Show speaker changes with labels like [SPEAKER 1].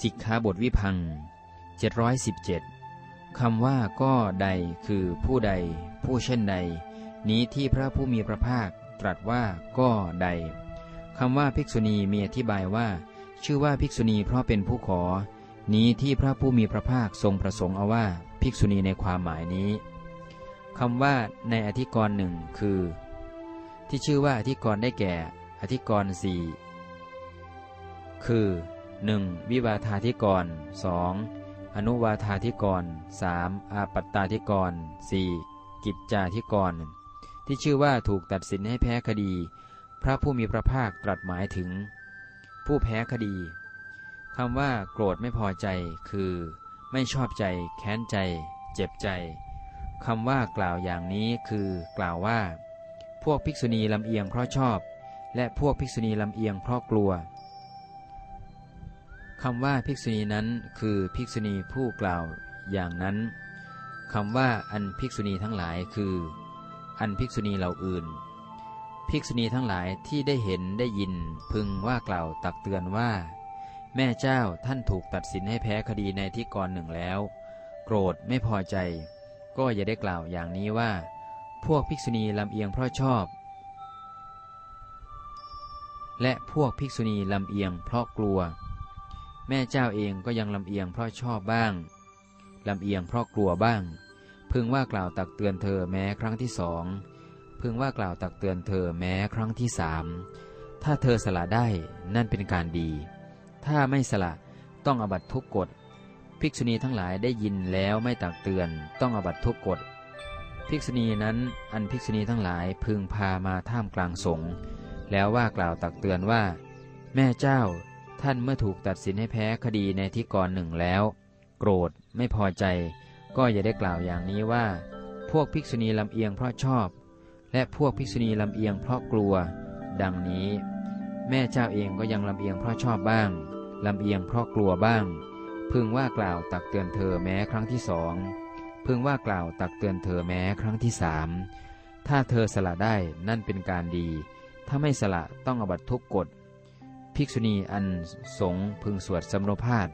[SPEAKER 1] สิกขาบทวิพัง717 คำว่าก็ใดคือผู้ใด ผู้เช่นใด นี้ที่พระผู้มีพระภาคตรัสว่าก็ใด คำว่าภิกษุณีมีอธิบายว่า ชื่อว่าภิกษุณีเพราะเป็นผู้ขอ นี้ที่พระผู้มีพระภาคทรงประสงค์เอาว่าภิกษุณีในความหมายนี้คำว่าในอธิกรณ์หนึ่งคือ ที่ชื่อว่าอธิกรณ์ได้แก่ อธิกรณ์สี่คือ 1. วิวาธาธิกร 2. อนุวาธาธิกร 3. อาปัตตาธิกร 4. กิจจาธิกร ที่ชื่อว่าถูกตัดสินให้แพ้คดี พระผู้มีพระภาคตรัสหมายถึง ผู้แพ้คดีคำว่าโกรธไม่พอใจคือ ไม่ชอบใจ แค้นใจ เจ็บใจคำว่ากล่าวอย่างนี้คือกล่าวว่า พวกภิกษุณีลำเอียงเพราะชอบ และพวกภิกษุณีลำเอียงเพราะกลัว คำว่าภิกษุณีนั้นคือภิกษุณีผู้กล่าวอย่างนั้นคำว่าอันภิกษุณีทั้งหลายคือ อันภิกษุณีเหล่าอื่น ภิกษุณีทั้งหลายที่ได้เห็นได้ยินพึงว่ากล่าวตักเตือนว่า แม่เจ้าท่านถูกตัดสินให้แพ้คดีในที่กรหนึ่งแล้ว โกรธไม่พอใจ ก็อย่าได้กล่าวอย่างนี้ว่า พวกภิกษุณีลำเอียงเพราะชอบ และพวกภิกษุณีลำเอียงเพราะกลัว แม่เจ้าเองก็ยังลำเอียงเพราะชอบบ้าง ลำเอียงเพราะกลัวบ้าง พึงว่ากล่าวตักเตือนเธอแม้ครั้งที่สอง พึงว่ากล่าวตักเตือนเธอแม้ครั้งที่สาม ถ้าเธอสละได้นั่นเป็นการดี ถ้าไม่สละต้องอบัตทุกกฎ ภิกษุณีทั้งหลายได้ยินแล้วไม่ตักเตือนต้องอบัตทุกกฎ ภิกษุณีนั้นอันภิกษุณีทั้งหลายพึงพามาท่ามกลางสงฆ์แล้วว่ากล่าวตักเตือนว่า แม่เจ้า ท่านเมื่อถูกตัดสินให้แพ้คดีในที่กรหนึ่งแล้ว โกรธไม่พอใจ ก็อย่าได้กล่าวอย่างนี้ว่า พวกภิกษุณีลำเอียงเพราะชอบ และพวกภิกษุณีลำเอียงเพราะกลัว ดังนี้ แม่เจ้าเองก็ยังลำเอียงเพราะชอบบ้างลำเอียงเพราะกลัวบ้าง พึงว่ากล่าวตักเตือนเธอแม้ครั้งที่สองพึงว่ากล่าวตักเตือนเธอแม้ครั้งที่สามถ้าเธอสละได้นั่นเป็นการดี ถ้าไม่สละต้องอบัตทุกกฎ ภิกษุณีอันสงพึงสวดสำโรพาส